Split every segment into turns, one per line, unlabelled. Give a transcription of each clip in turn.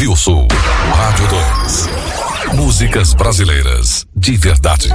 Rio Sul. Rádio 2. Músicas brasileiras de verdade.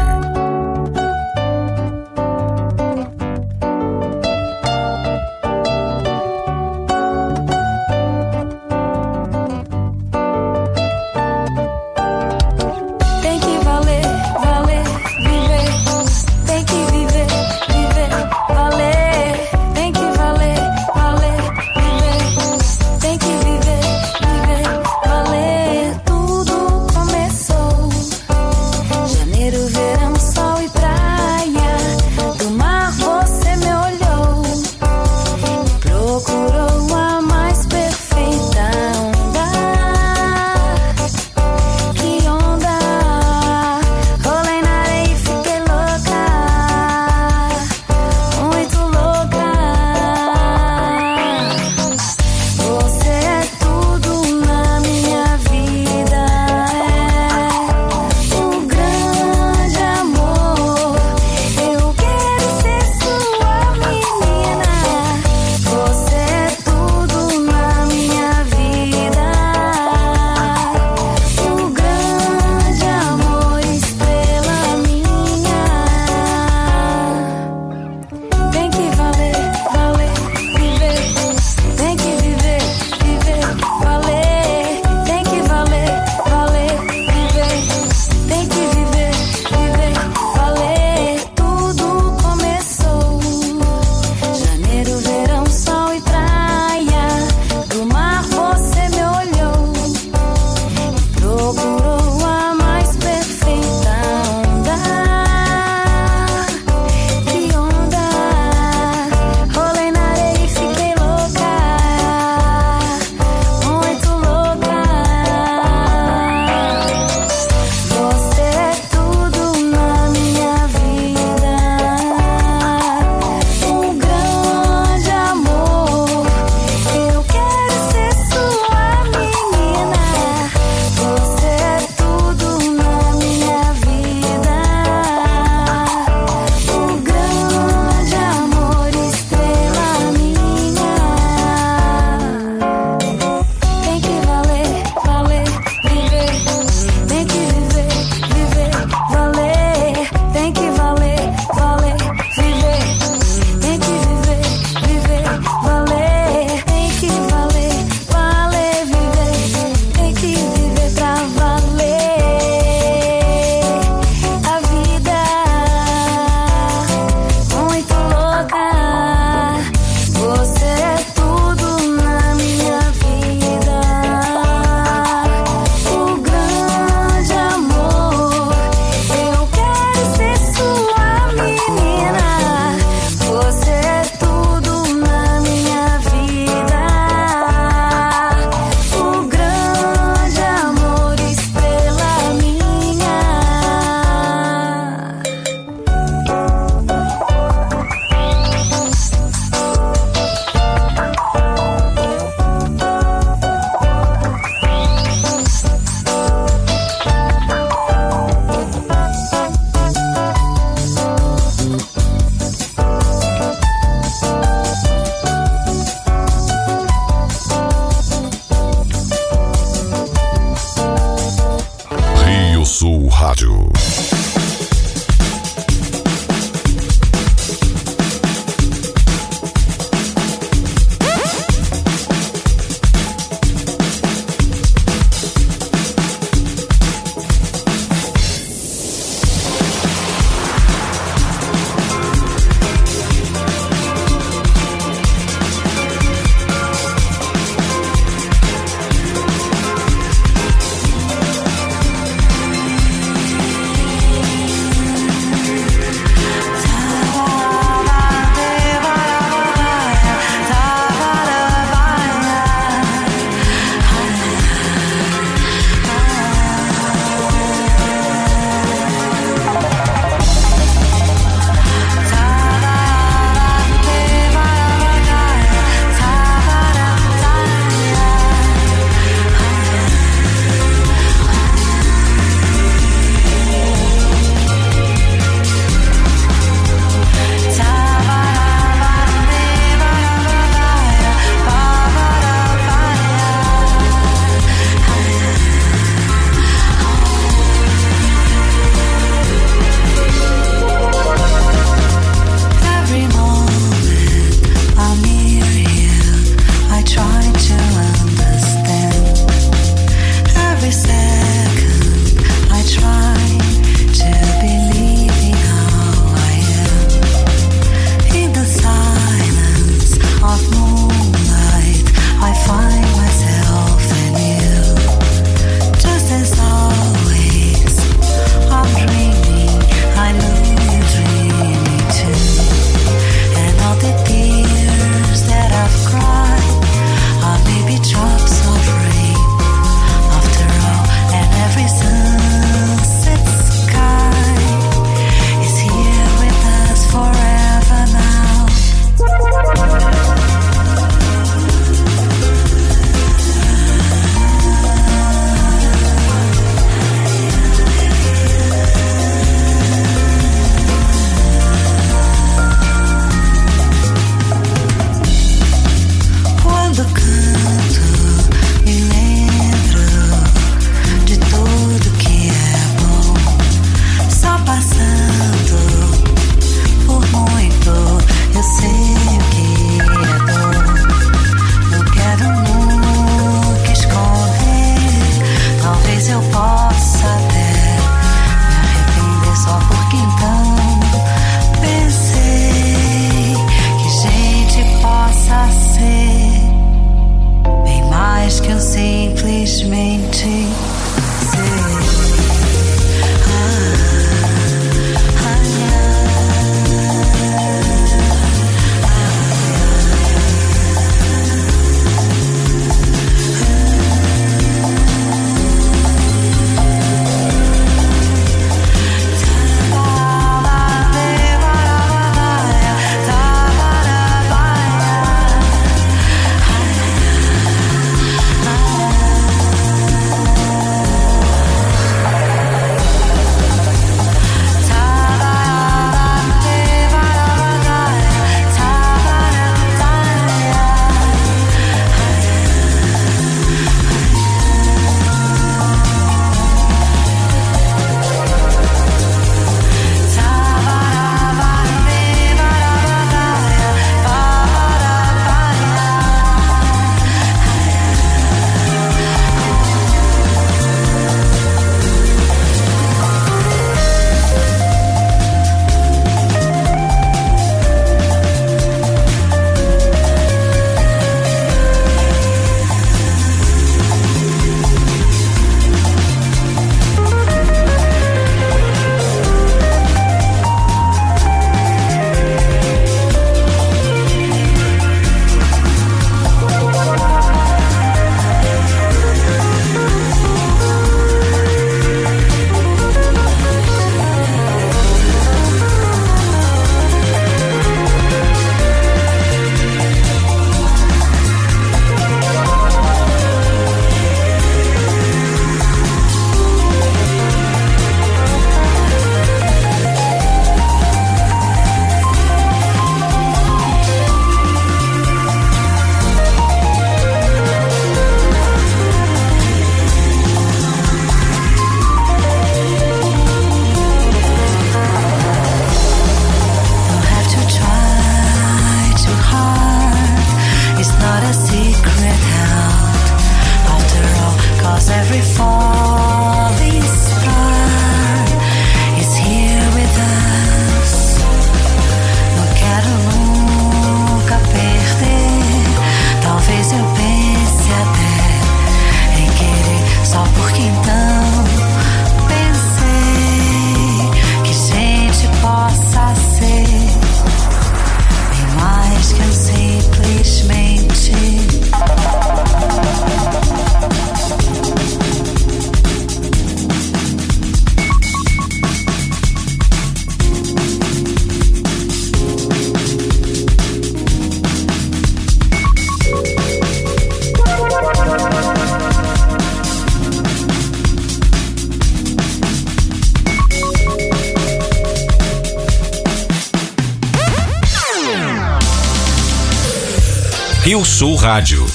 rádio.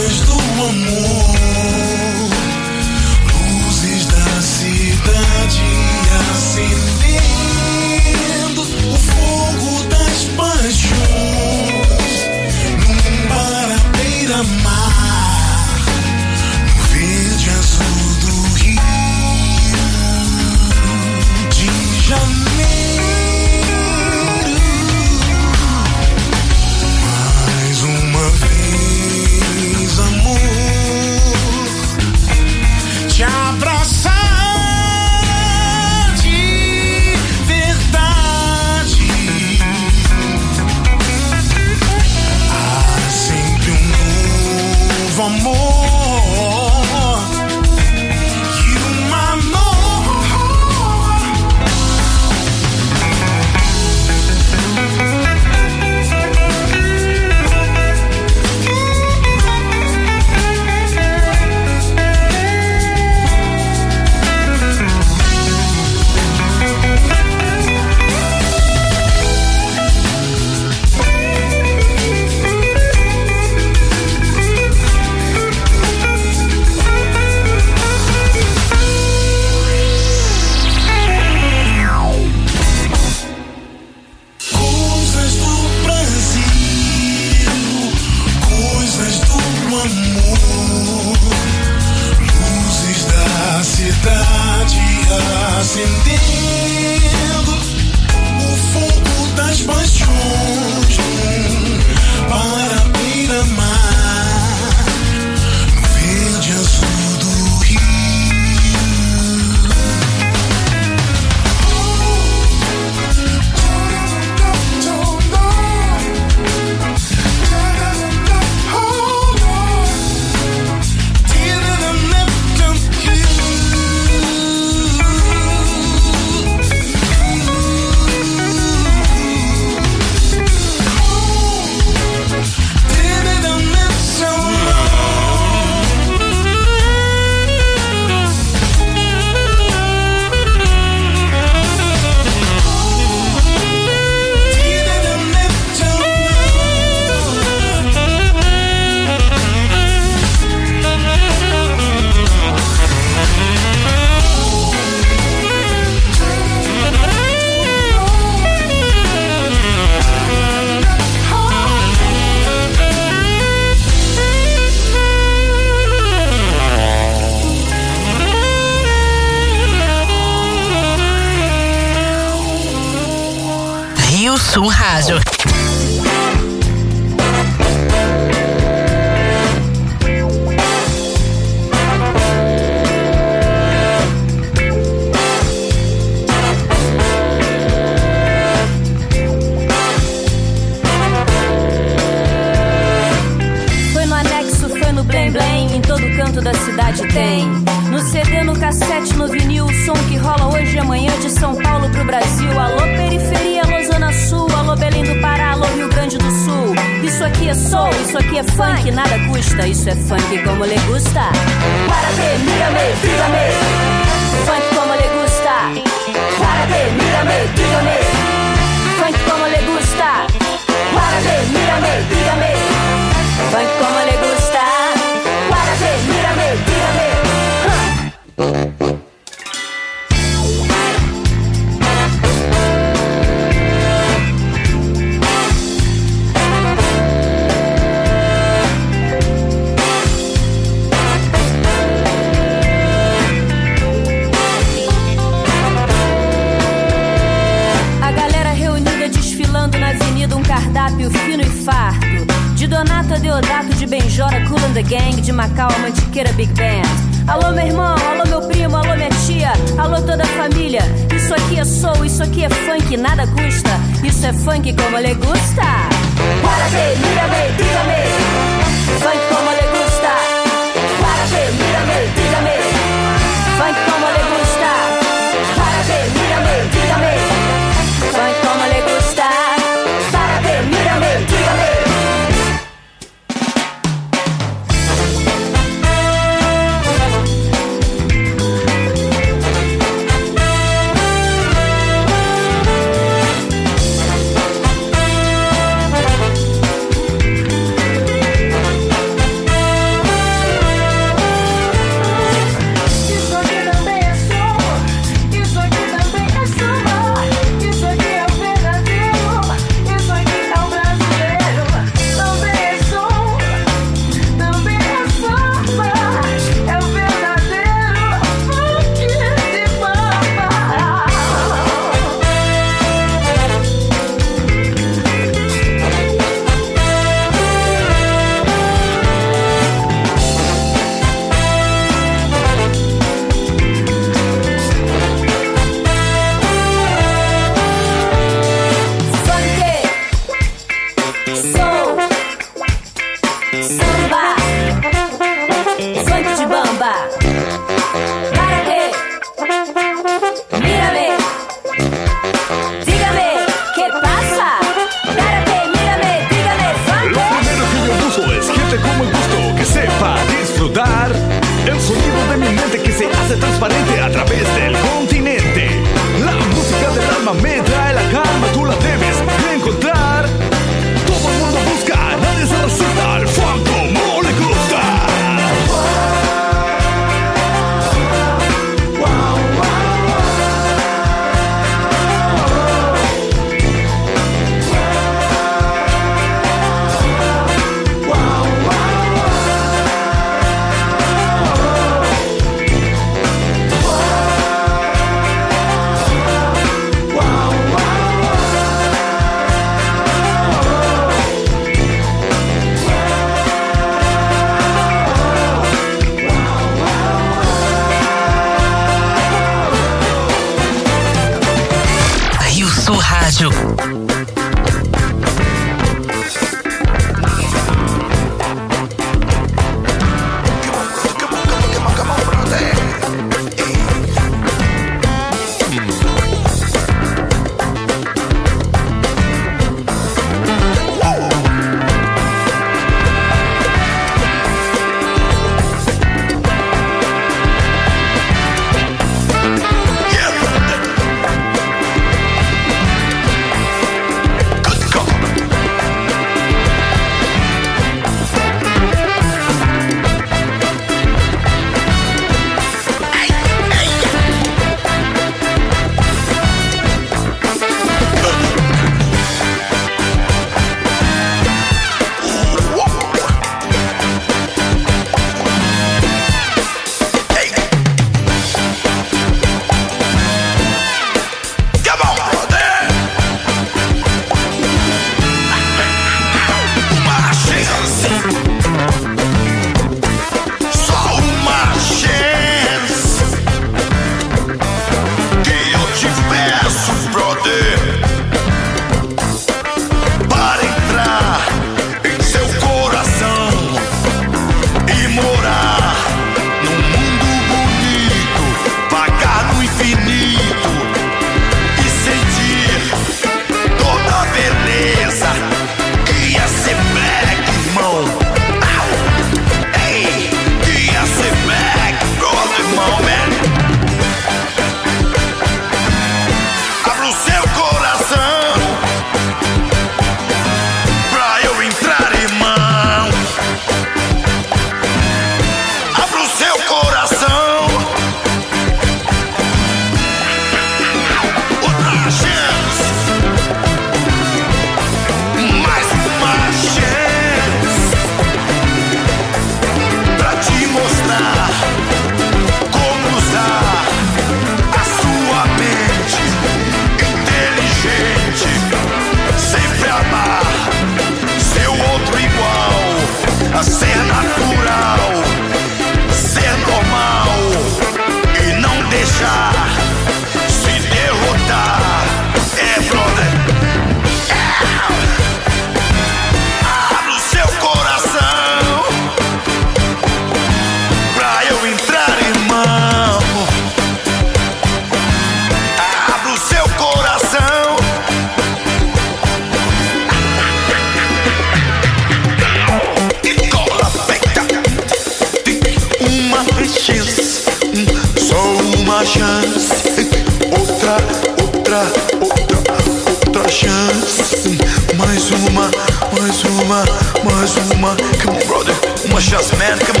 Come on.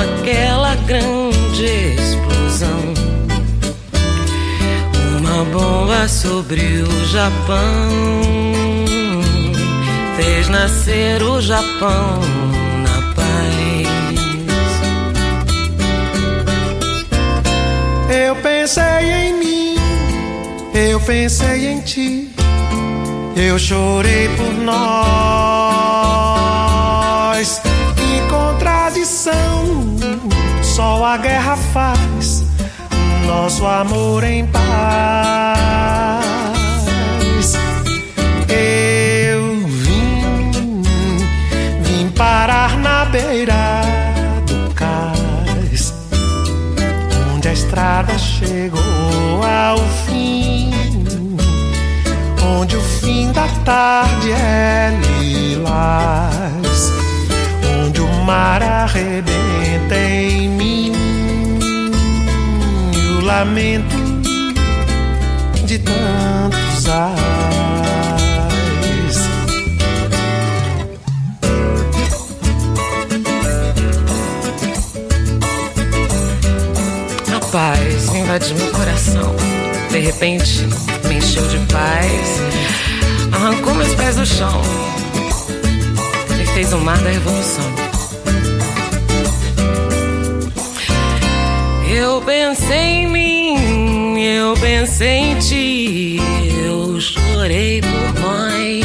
Aquela grande explosão uma bomba sobre o Japão fez nascer o Japão na paz.
Eu pensei em mim, eu pensei em ti, eu chorei por nós. Que contradição, só a guerra faz nosso amor em paz. Eu vim, vim parar na beira do cais, onde a estrada chegou ao fim, onde o fim da tarde é lilás, mar arrebenta em mim o lamento de tantos ais.
A paz invadiu meu coração. De repente, me encheu de paz. Arrancou meus pés do chão. E fez o mar da revolução. Eu pensei em mim, eu pensei em ti. Eu chorei por nós.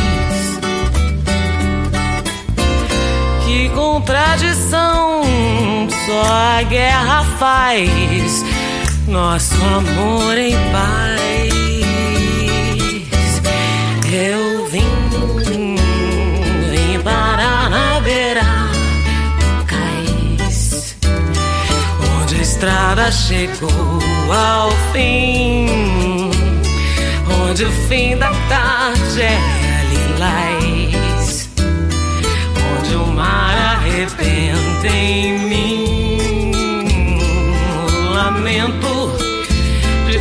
Que contradição, só a guerra faz nosso amor em paz. Estrada chegou ao fim, onde o fim da tarde é lilás, onde o mar arrebenta em mim, o lamento de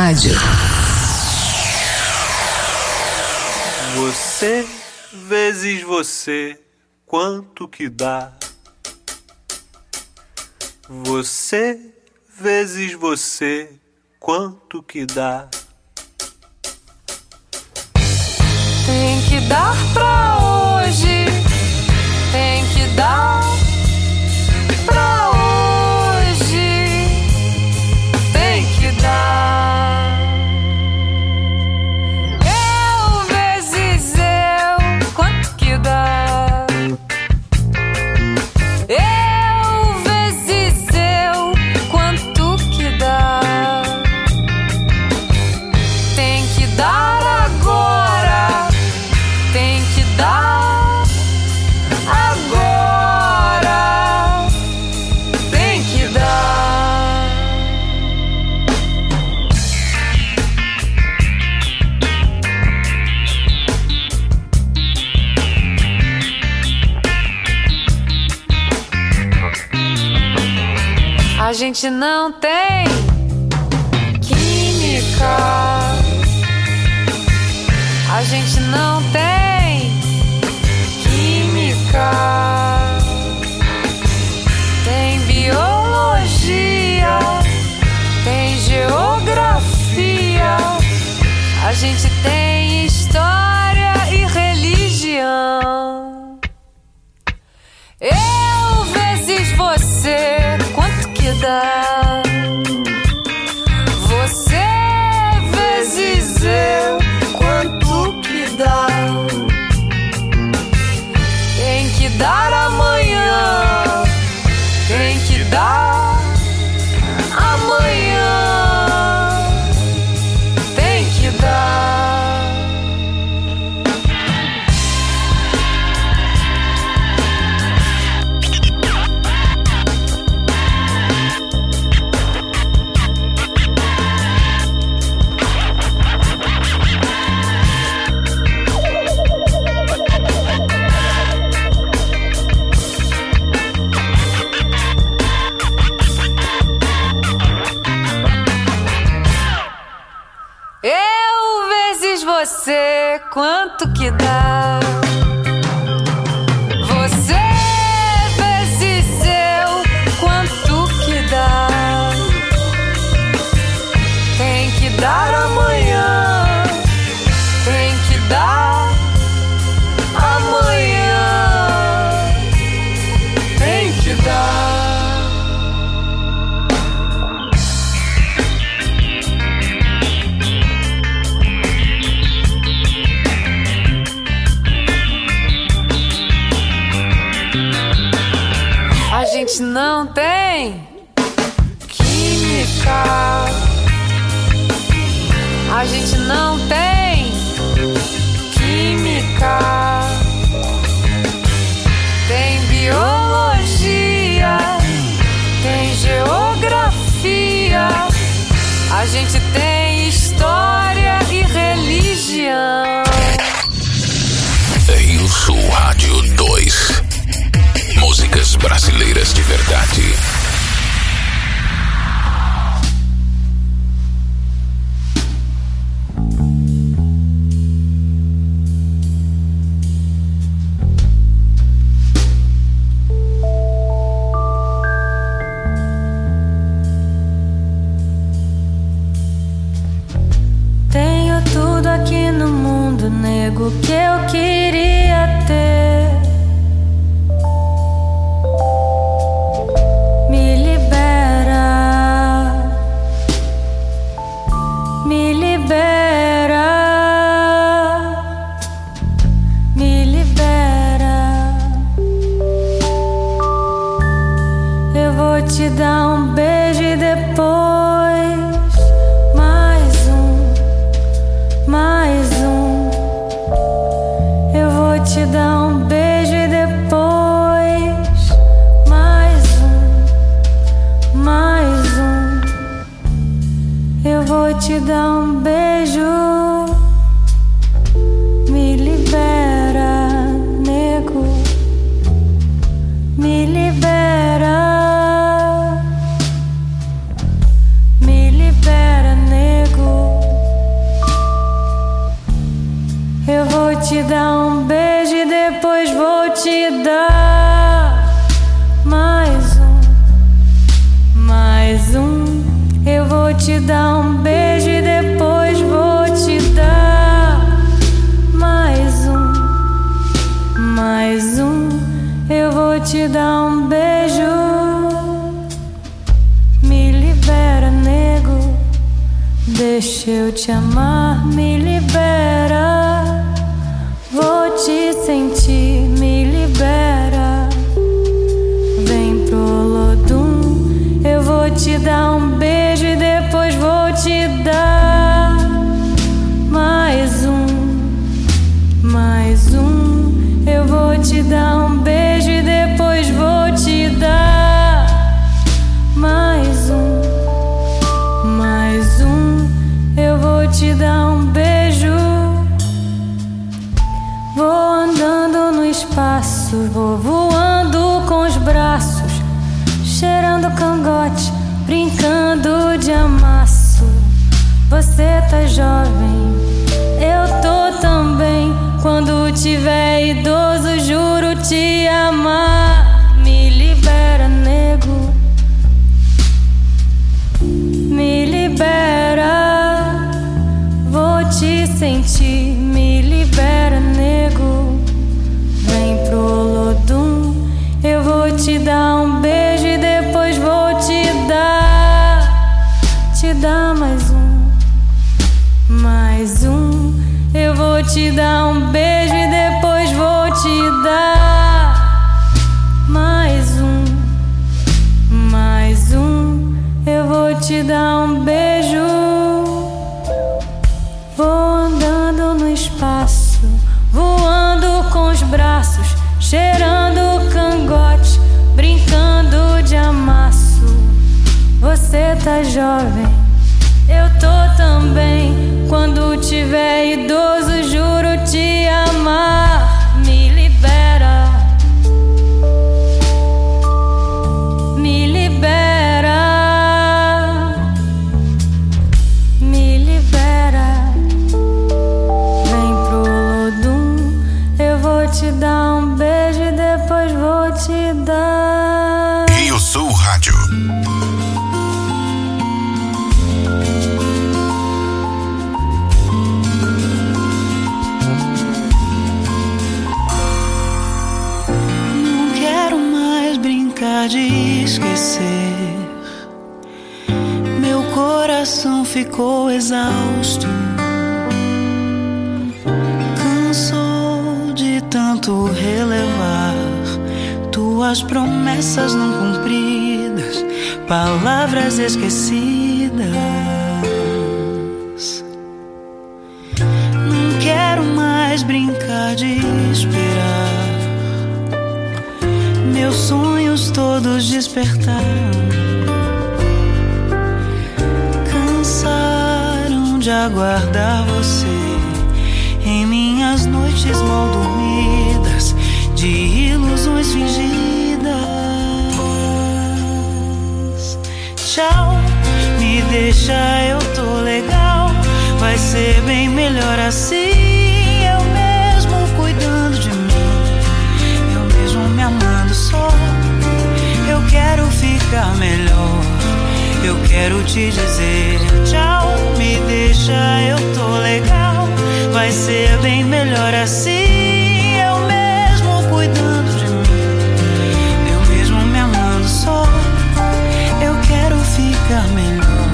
rádio.
Você
vezes você, quanto que dá? Você vezes você, quanto que dá?
Tem que dar pra hoje, tem que dar.
gente não tem. the Tem biologia, tem geografia, a gente tem história e religião.
Rio Sul Rádio 2. Músicas brasileiras de verdade.
nego que eu queria ter.
Ficou exausto. Cansou de tanto relevar tuas promessas não cumpridas, palavras esquecidas. Não quero mais brincar de esperar. Meus sonhos todos despertaram. Aguardar você em minhas noites mal dormidas, de ilusões fingidas. Tchau, me deixa, eu tô legal. Vai ser bem melhor assim. Eu mesmo cuidando de mim, eu mesmo me amando só. Eu quero ficar melhor. Eu quero te dizer tchau, deixa, eu tô legal. Vai ser bem melhor assim. Eu mesmo cuidando de mim, eu mesmo me amando só. Eu quero ficar melhor,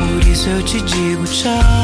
por isso eu te digo tchau.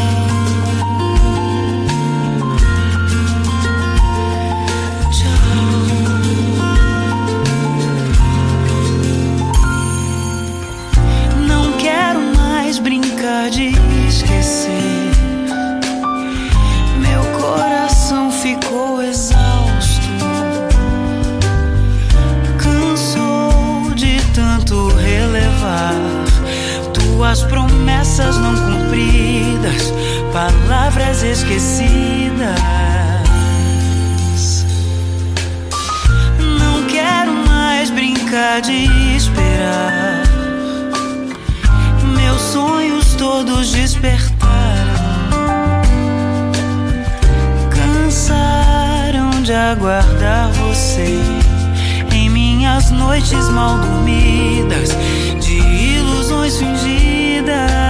Promessas não cumpridas, palavras esquecidas. Não quero mais brincar de esperar. Meus sonhos todos despertaram. Cansaram de aguardar você em minhas noites mal dormidas, de ilusões fingidas. Tchau,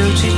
por isso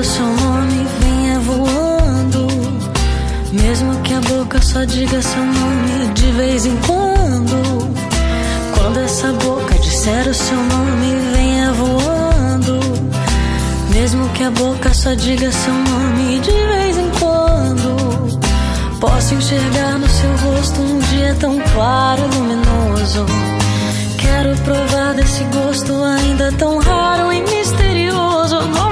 o seu nome, venha voando. Mesmo que a boca só diga seu nome de vez em quando. Quando essa boca disser o seu nome, venha voando. Mesmo que a boca só diga seu nome de vez em quando. Posso enxergar no seu rosto um dia tão claro e luminoso. Quero provar desse gosto ainda tão raro e misterioso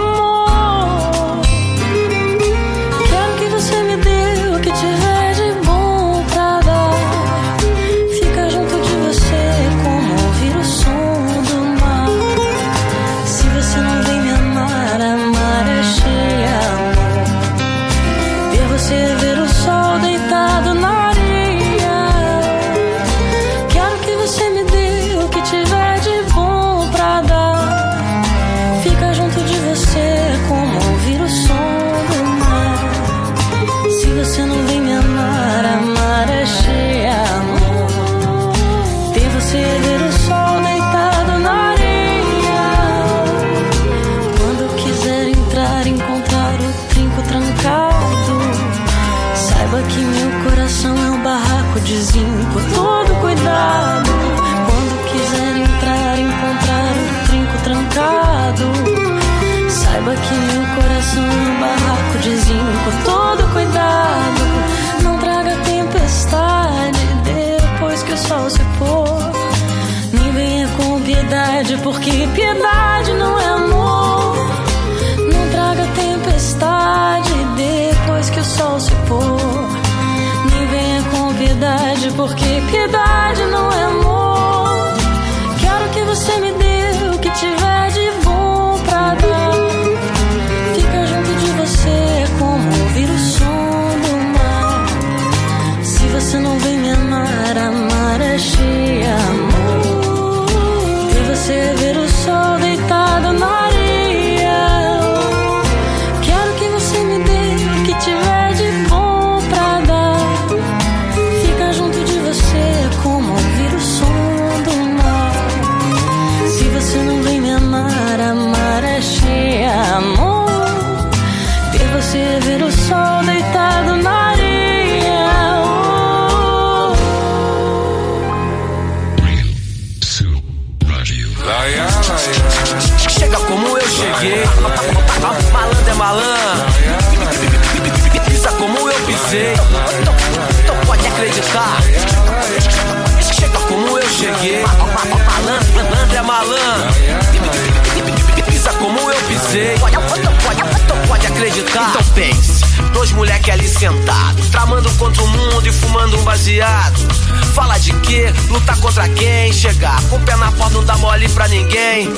acreditar. Então pense. Dois moleque ali sentados, tramando contra o mundo e fumando um baseado. Fala de quê? Lutar contra quem? Chegar com o pé na porta não dá mole pra ninguém.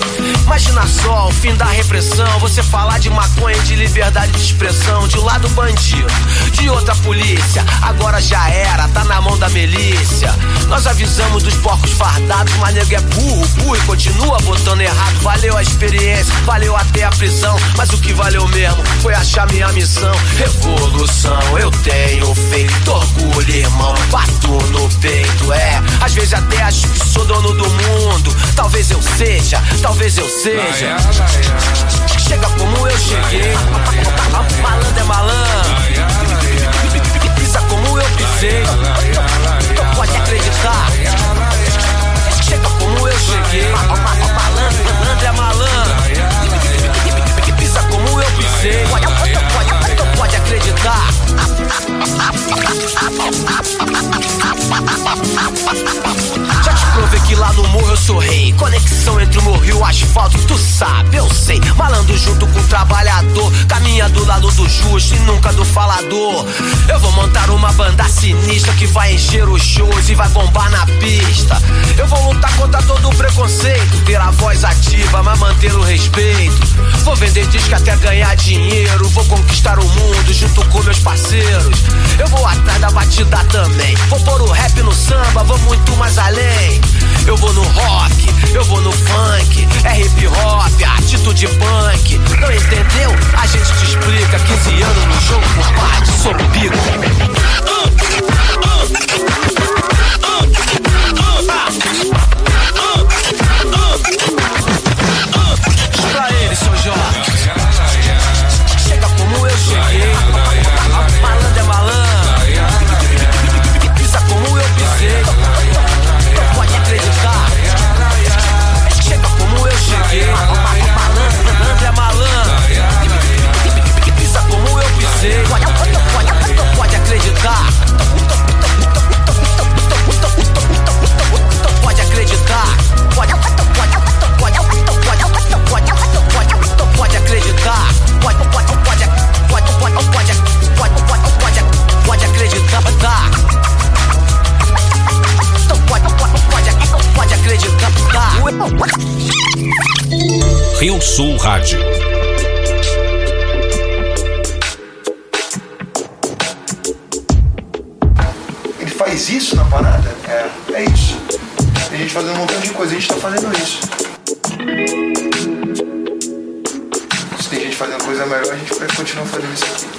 Imagina só o fim da repressão. Você falar de maconha, de liberdade de expressão. De um lado bandido, de outra polícia. Agora já era, tá na mão da milícia. Nós avisamos dos porcos fardados, mas nego é burro, burro e continua botando errado. Valeu a experiência, valeu até a prisão. Mas o que valeu mesmo foi achar minha missão. Revolução eu tenho feito, orgulho, irmão. Bato no peito, é. Às vezes até acho que sou dono do mundo. Talvez eu seja, talvez eu seja. Chega como eu cheguei. Malandro é malandro. Pisa como eu pisei. Acreditar. Chega como eu cheguei. Malandro, malandro é malandro. Junto com o trabalhador. Caminha do lado do justo e nunca do falador. Eu vou montar uma banda sinistra que vai encher os shows e vai bombar na pista. Eu vou lutar contra todo o preconceito, ter a voz ativa, mas manter o respeito. Vou vender disco até ganhar dinheiro, vou conquistar o mundo junto com meus parceiros. Eu vou atrás da batida também. Vou pôr o rap no samba, vou muito mais além. Eu vou no rock, eu vou no funk, é hip hop, atitude punk. Não entendeu? A gente te explica. 15 anos no jogo, compadre, sou pico. Pra
Rio Sul Rádio.
Ele faz isso na parada? É, é isso. Tem gente fazendo um montão de coisa, a gente tá fazendo isso. Se tem gente fazendo coisa melhor, a gente vai continuar fazendo isso aqui.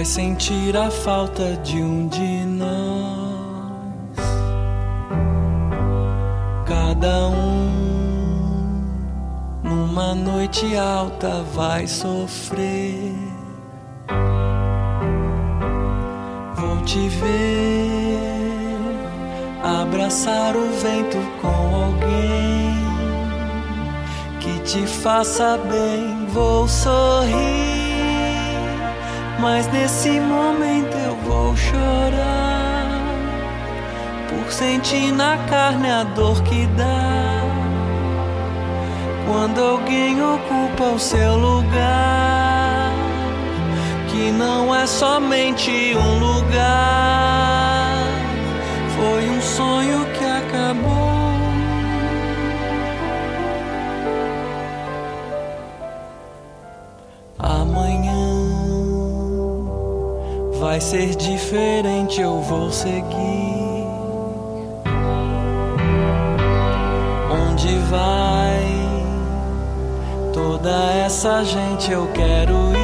Vai sentir a falta de um de nós. Cada um numa noite alta vai sofrer. Vou te ver abraçar o vento com alguém que te faça bem. Vou sorrir, mas nesse momento eu vou chorar por sentir na carne a dor que dá quando alguém ocupa o seu lugar, que não é somente um lugar, foi um sonho que acabou. Vai ser diferente, eu vou seguir. Onde vai toda essa gente eu quero ir.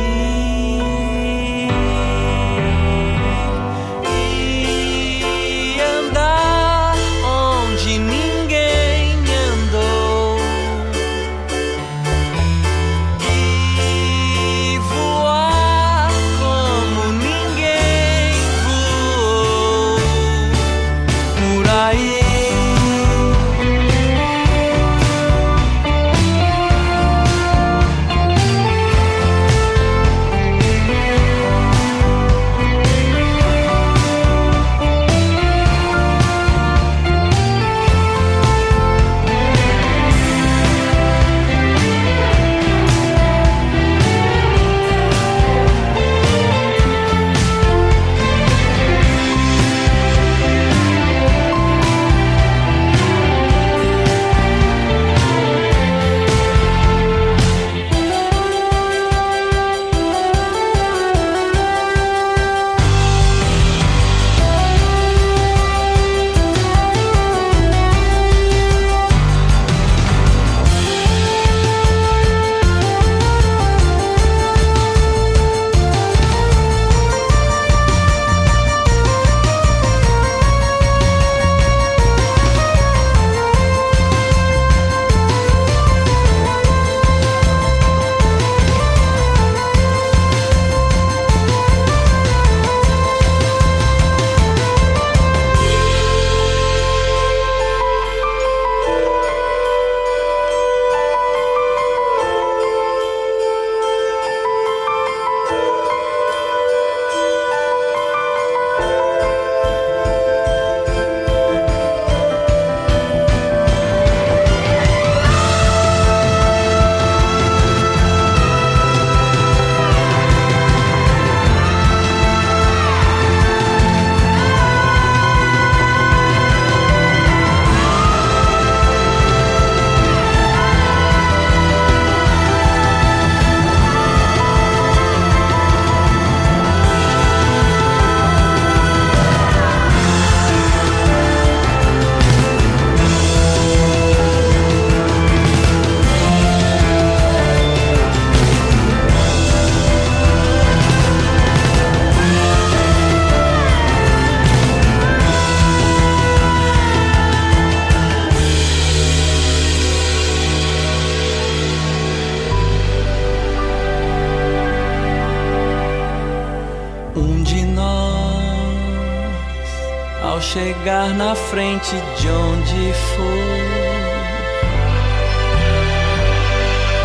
Ao chegar na frente de onde for,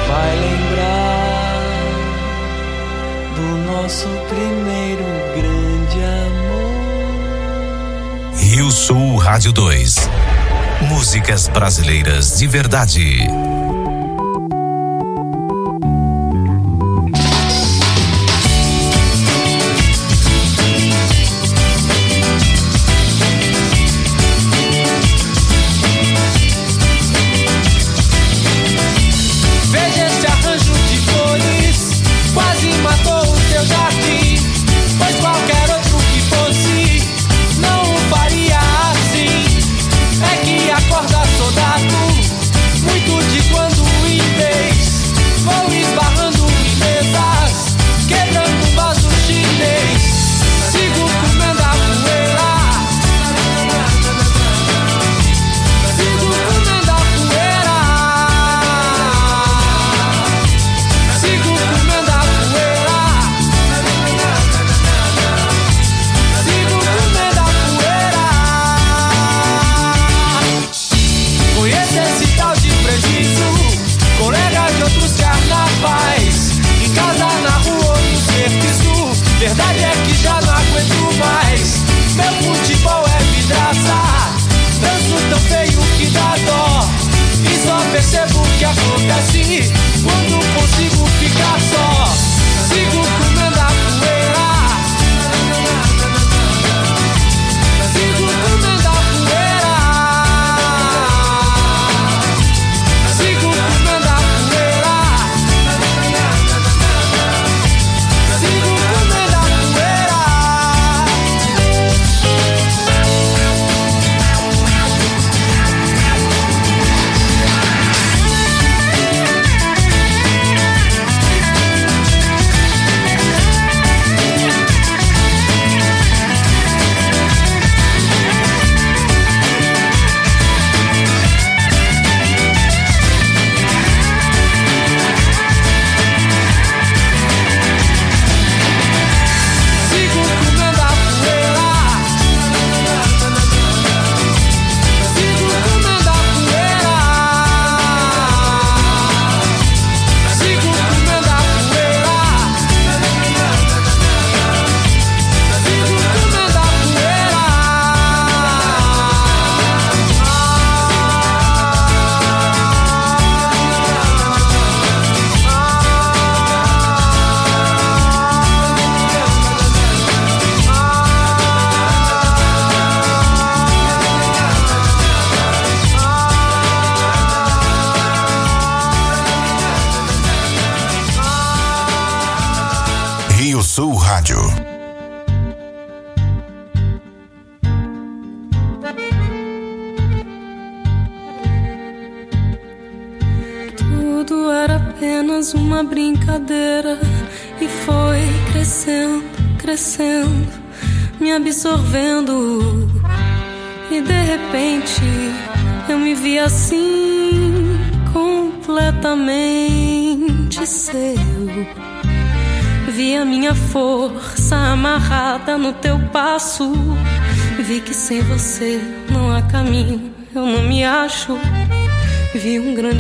vai lembrar do nosso primeiro grande amor.
Rio Sul Rádio 2. Músicas brasileiras de verdade.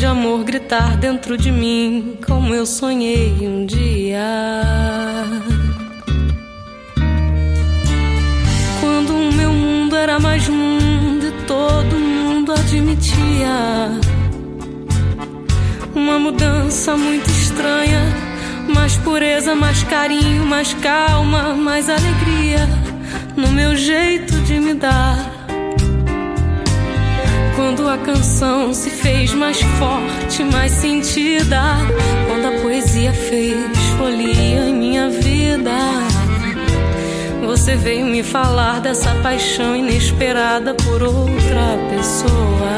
Grande amor gritar dentro de mim, como eu sonhei um dia. Quando o meu mundo era mais mundo e todo mundo admitia uma mudança muito estranha, mais pureza, mais carinho, mais calma, mais alegria no meu jeito de me dar. Quando a canção se fez mais forte, mais sentida. Quando a poesia fez folia em minha vida. Você veio me falar dessa paixão inesperada por outra pessoa.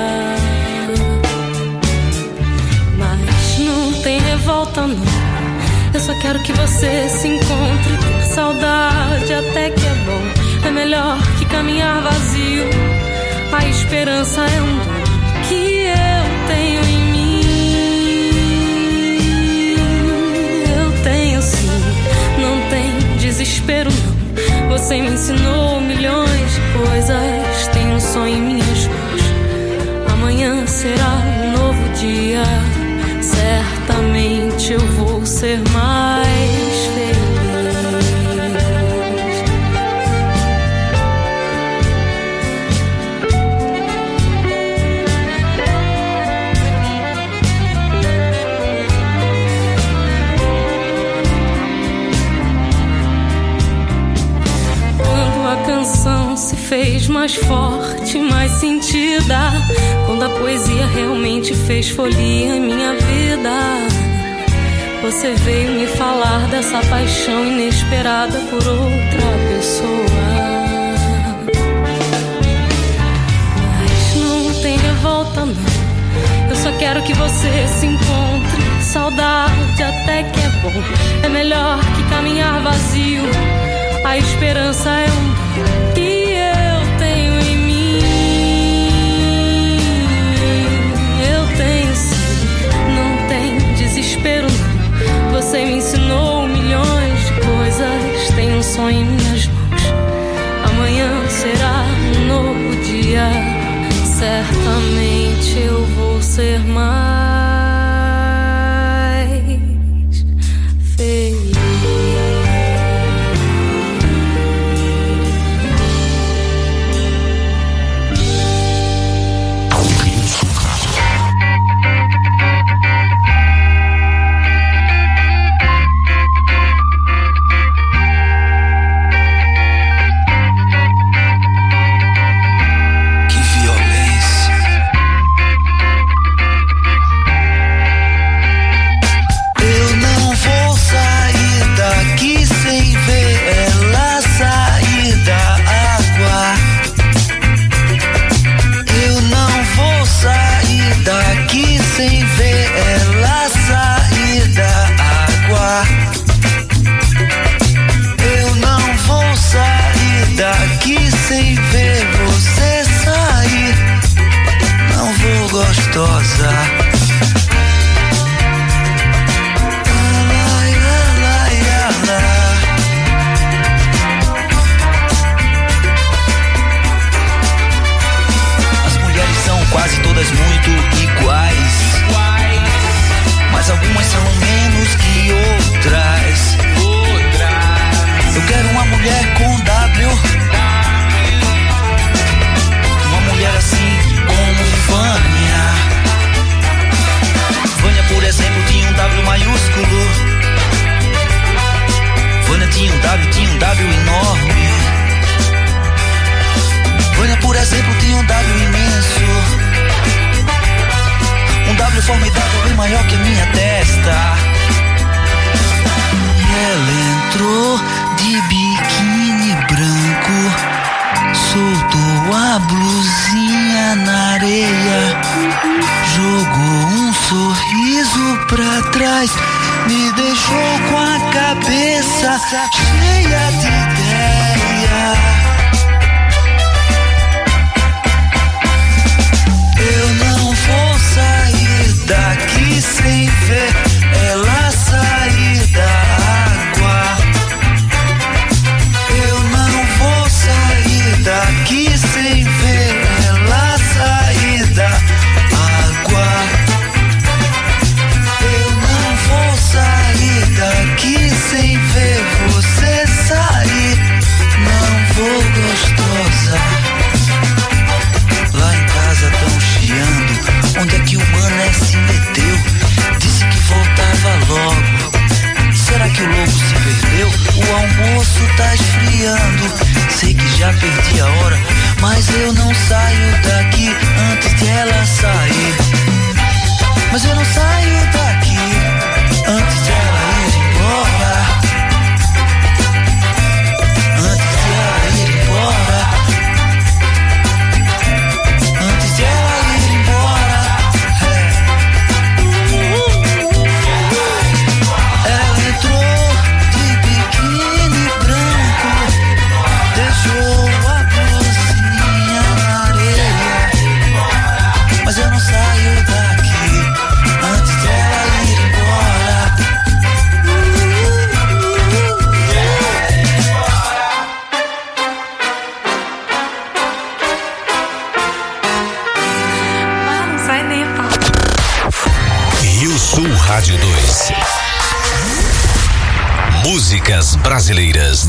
Mas não tem revolta, não. Eu só quero que você se encontre. Saudade até que é bom. É melhor que caminhar vazio. A esperança é um dom que eu tenho em mim. Eu tenho sim, não tem desespero não. Você me ensinou milhões de coisas. Tem um sonho em minhas mãos. Amanhã será um novo dia. Certamente eu vou ser mais mais forte, mais sentida. Quando a poesia realmente fez folia em minha vida. Você veio me falar dessa paixão inesperada por outra pessoa. Mas não tem revolta, não. Eu só quero que você se encontre. Saudade até que é bom. É melhor que caminhar vazio. A esperança é um Você me ensinou milhões de coisas. Tem um sonho em minhas mãos. Amanhã será um novo dia. Certamente eu vou ser mais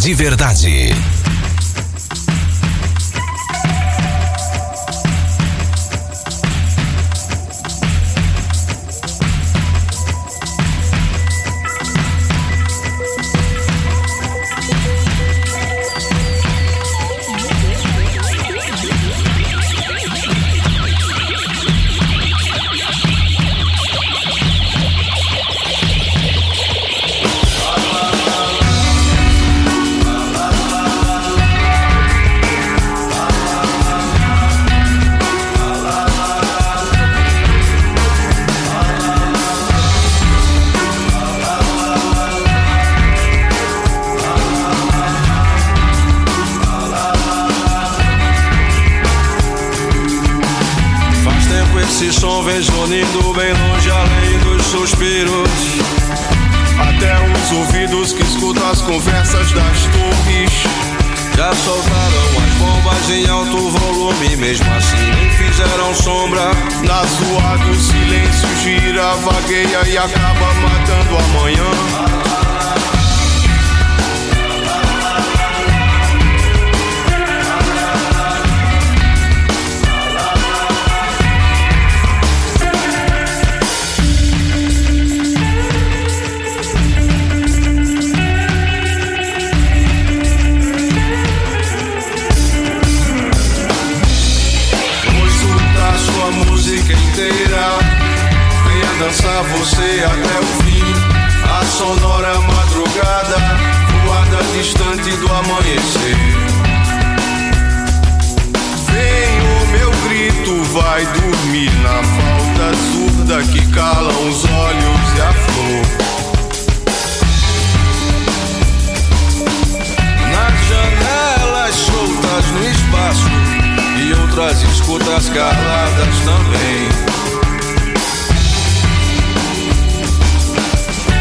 de
verdade.
que cala os olhos e a flor. Nas janelas soltas no espaço e outras escutas caladas também.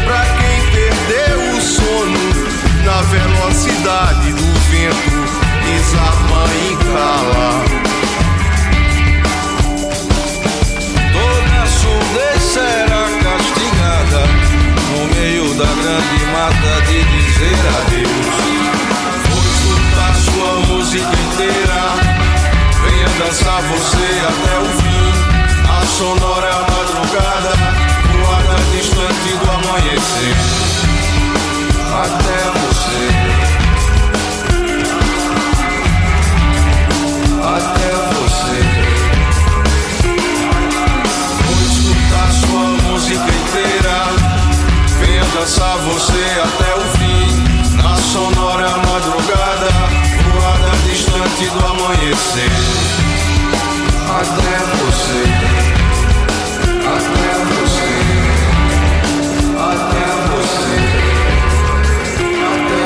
Pra quem perdeu o sono na velocidade do vento, desarma e cala. surdez será castigada no meio da grande mata de dizer adeus. Vou escutar sua música inteira, venha dançar você até o fim. A sonora é madrugada, voada distante do amanhecer. Até o você até o fim. Na sonora madrugada, voada distante do amanhecer. Até você, até você, até você, até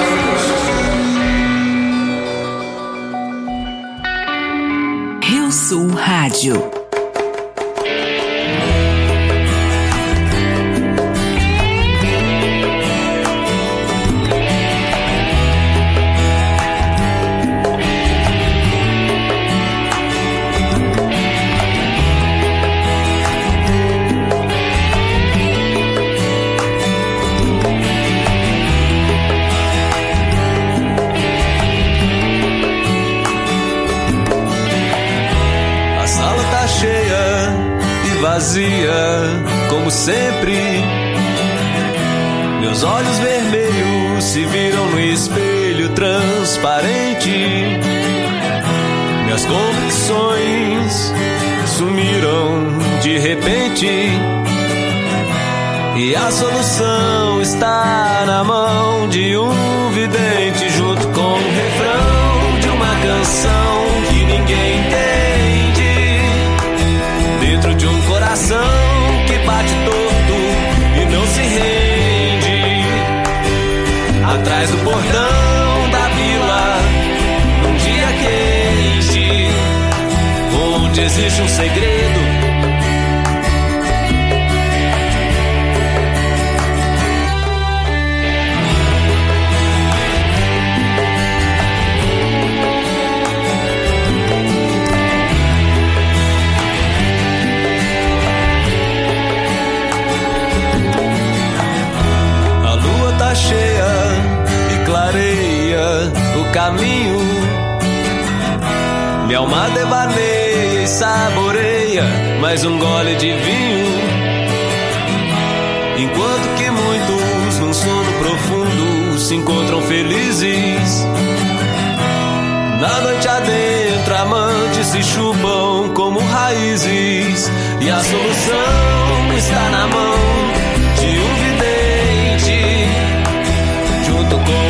você. Rio Sul Rádio. Como sempre. Meus olhos vermelhos se viram no espelho transparente. Minhas convicções sumiram de repente. E a solução está na mão de um vidente, junto com o refrão de uma canção que ninguém entende. Dentro de um coração bate torto e não se rende. Atrás do portão da vila, num dia quente, onde existe um segredo. Alma devaneia e saboreia mais um gole de vinho. Enquanto que muitos num sono profundo se encontram felizes. Na noite adentro, amantes se chupam como raízes. E a solução está na mão de um vidente, junto com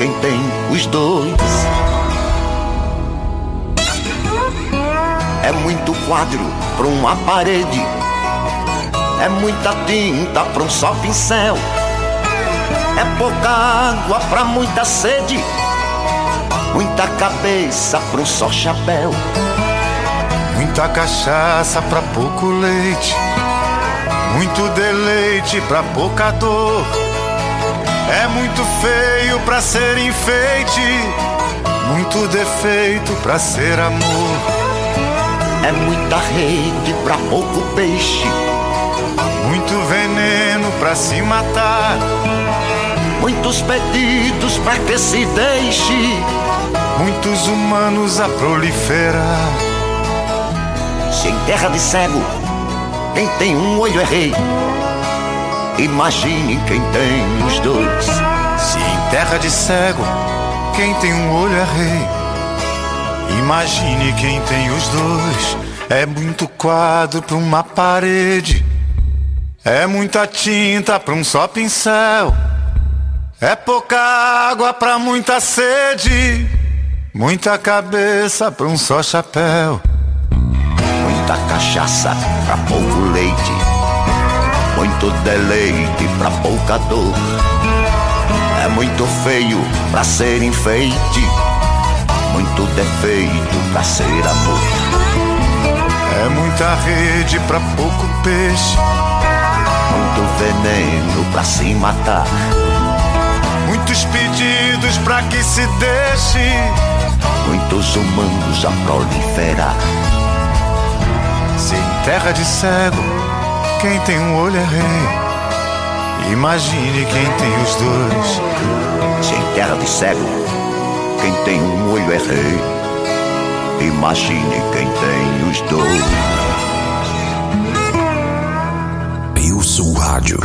quem
tem os dois.
É muito quadro para uma parede. É muita tinta para um só pincel. É pouca água para muita sede. Muita cabeça para um só chapéu.
Muita cachaça pra pouco leite. Muito deleite pra pouca dor. É muito feio pra ser enfeite. Muito defeito pra ser amor.
É muita rede pra pouco peixe.
Muito veneno pra se matar.
Muitos pedidos pra que se deixe.
Muitos humanos a proliferar.
Se em terra de cego, quem tem um olho é rei. Imagine quem tem os dois.
Se em terra de cego, quem tem um olho é rei. Imagine quem tem os dois. É muito quadro pra uma parede. É muita tinta pra um só pincel. É pouca água pra muita sede. Muita cabeça pra um só chapéu.
Muita cachaça pra pouco. Muito deleite pra pouca dor. É muito feio pra ser enfeite. Muito defeito pra ser amor.
É muita rede pra pouco peixe.
Muito veneno pra se matar.
Muitos pedidos pra que se deixe.
Muitos humanos a proliferar.
Se em terra de cego, quem tem um olho é rei. Imagine quem tem os dois.
Se em terra de cego, quem tem um olho é rei. Imagine quem tem os dois.
Pilson Rádio.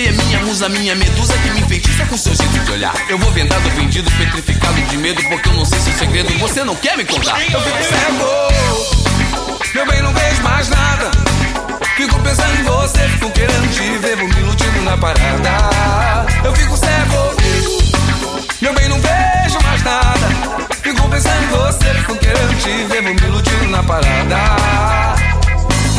É
minha
musa, minha medusa que me enfeitiça com seu jeito de olhar. Eu vou vendado, vendido, petrificado de medo, porque eu não sei seu segredo, você não quer me contar.
Eu fico cego, meu bem, não vejo mais nada. Fico pensando em você, fico querendo te ver, vou me iludindo na parada. Eu fico cego, meu bem, não vejo mais nada. Fico pensando em você, fico querendo te ver, vou me iludindo na parada.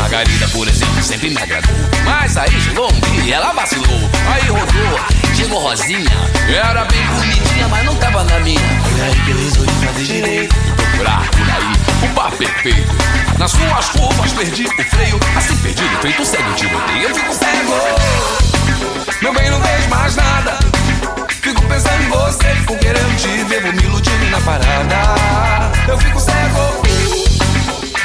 Margarida, por exemplo, sempre me agradou. Mas aí chegou um dia ela vacilou. Aí rodou, chegou Rosinha. Era bem bonitinha, mas não tava na minha. Foi aí que resolvi fazer direito. Procurar por aí o par perfeito. Nas suas curvas perdi o freio. Assim perdido, feito cego, tiroteio. Eu fico cego.
Meu bem, não vejo mais nada. Fico pensando em você, fico querendo te ver, vou me iludindo na parada. Eu fico cego.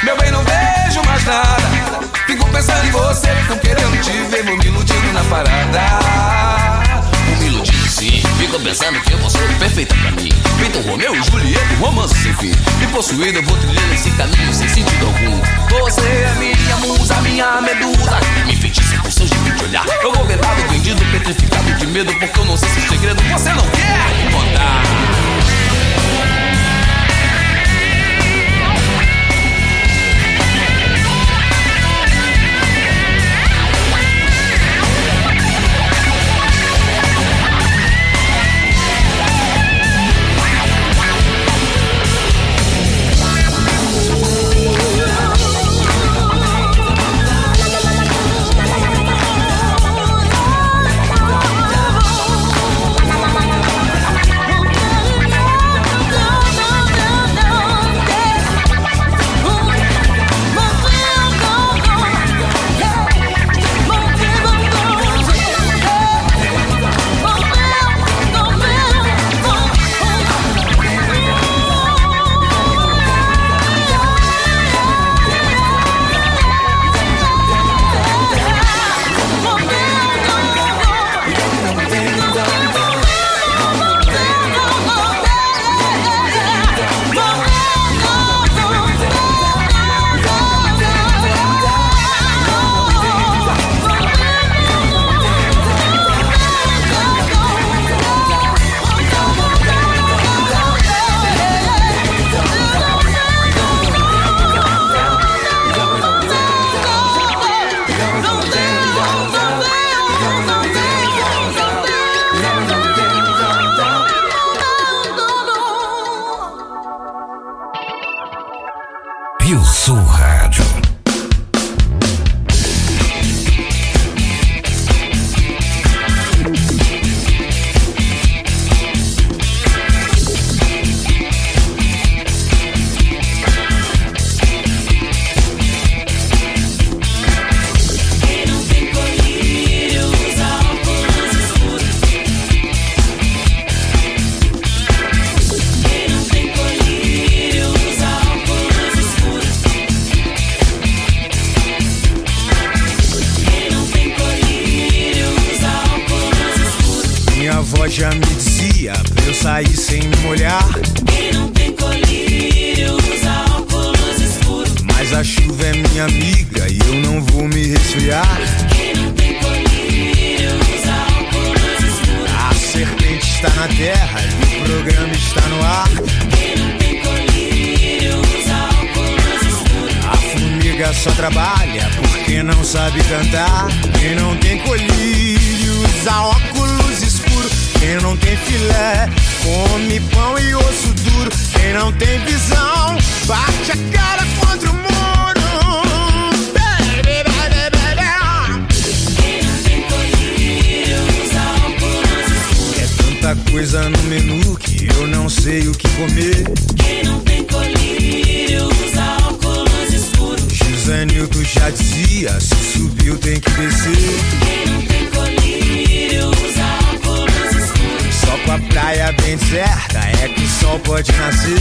Meu bem, não vejo mais nada. Fico pensando em você, fico querendo te ver, vou me iludindo na parada.
Me iludindo sim, fico pensando que você é perfeita pra mim. Feito Romeu e Julieta, romance sem fim. E possuído, eu vou trilhando esse caminho sem sentido algum. Você é minha musa, minha medusa. Me enfeitiça com seu jeito de olhar. Eu vou vendido, petrificado de medo, porque eu não sei se o segredo você não quer me contar.
come pão e osso duro. Quem não tem visão, bate a cara contra o muro.
Quem não tem visão por
é tanta Coisa no menu que eu não sei o que comer.
Quem não tem colírio usa álcool mais escuro.
José Nilton já dizia: se subiu tem que descer. Só com a praia bem certa é que o sol pode nascer.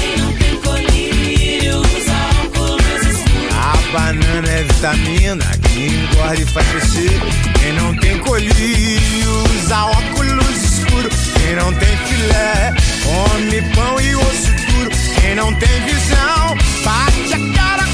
Quem não tem colírio usa óculos escuros.
A banana é vitamina que engorda e faz crescer. Quem não tem colírio usa óculos escuros. Quem não tem filé come pão e osso duro. Quem não tem visão bate a cara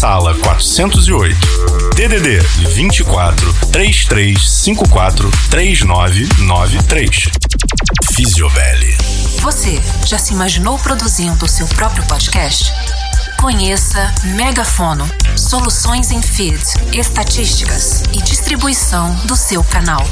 sala 408. TDD 24 3354 3993. Fisiobel.
Você já se imaginou produzindo o seu próprio podcast? Conheça Megafono, soluções em feed, estatísticas e distribuição do seu canal.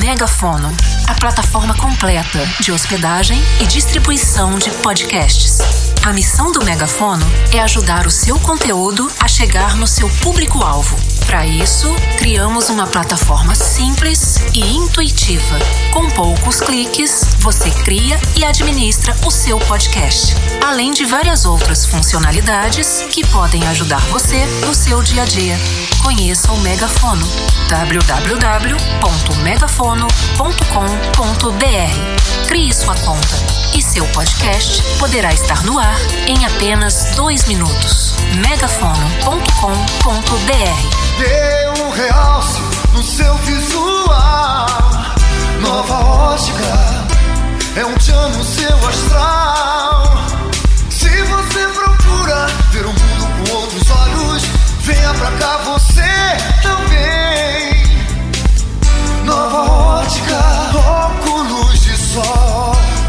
Megafono, a plataforma completa de hospedagem e distribuição de podcasts. A missão do Megafono é ajudar o seu conteúdo a chegar no seu público-alvo. Para isso, criamos uma plataforma simples e intuitiva. Com poucos cliques, você cria e administra o seu podcast, além de várias outras funcionalidades que podem ajudar você no seu dia a dia. Conheça o Megafono www.megafono.com.br. Crie sua conta e seu podcast poderá estar no ar em apenas dois minutos. megafono.com.br
Dê um realce no seu visual. Nova ótica é um tchan no seu astral. Se você procura ver o mundo com outros olhos, venha pra cá você também. Nova ótica, óculos de sol.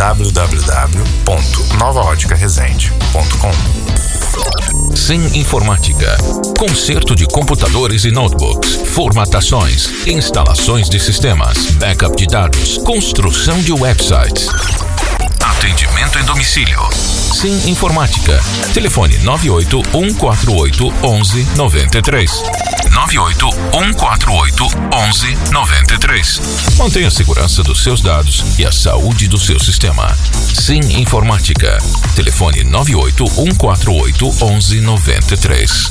www.novaóticaresende.com
Sim Informática. Conserto de computadores e notebooks, formatações, instalações de sistemas, backup de dados, construção de websites. Atendimento em domicílio. Sim Informática. Telefone 98 148 1193. 98 148 1193. Mantenha a segurança dos seus dados e a saúde do seu sistema. Sim Informática. Telefone 98 148 1193.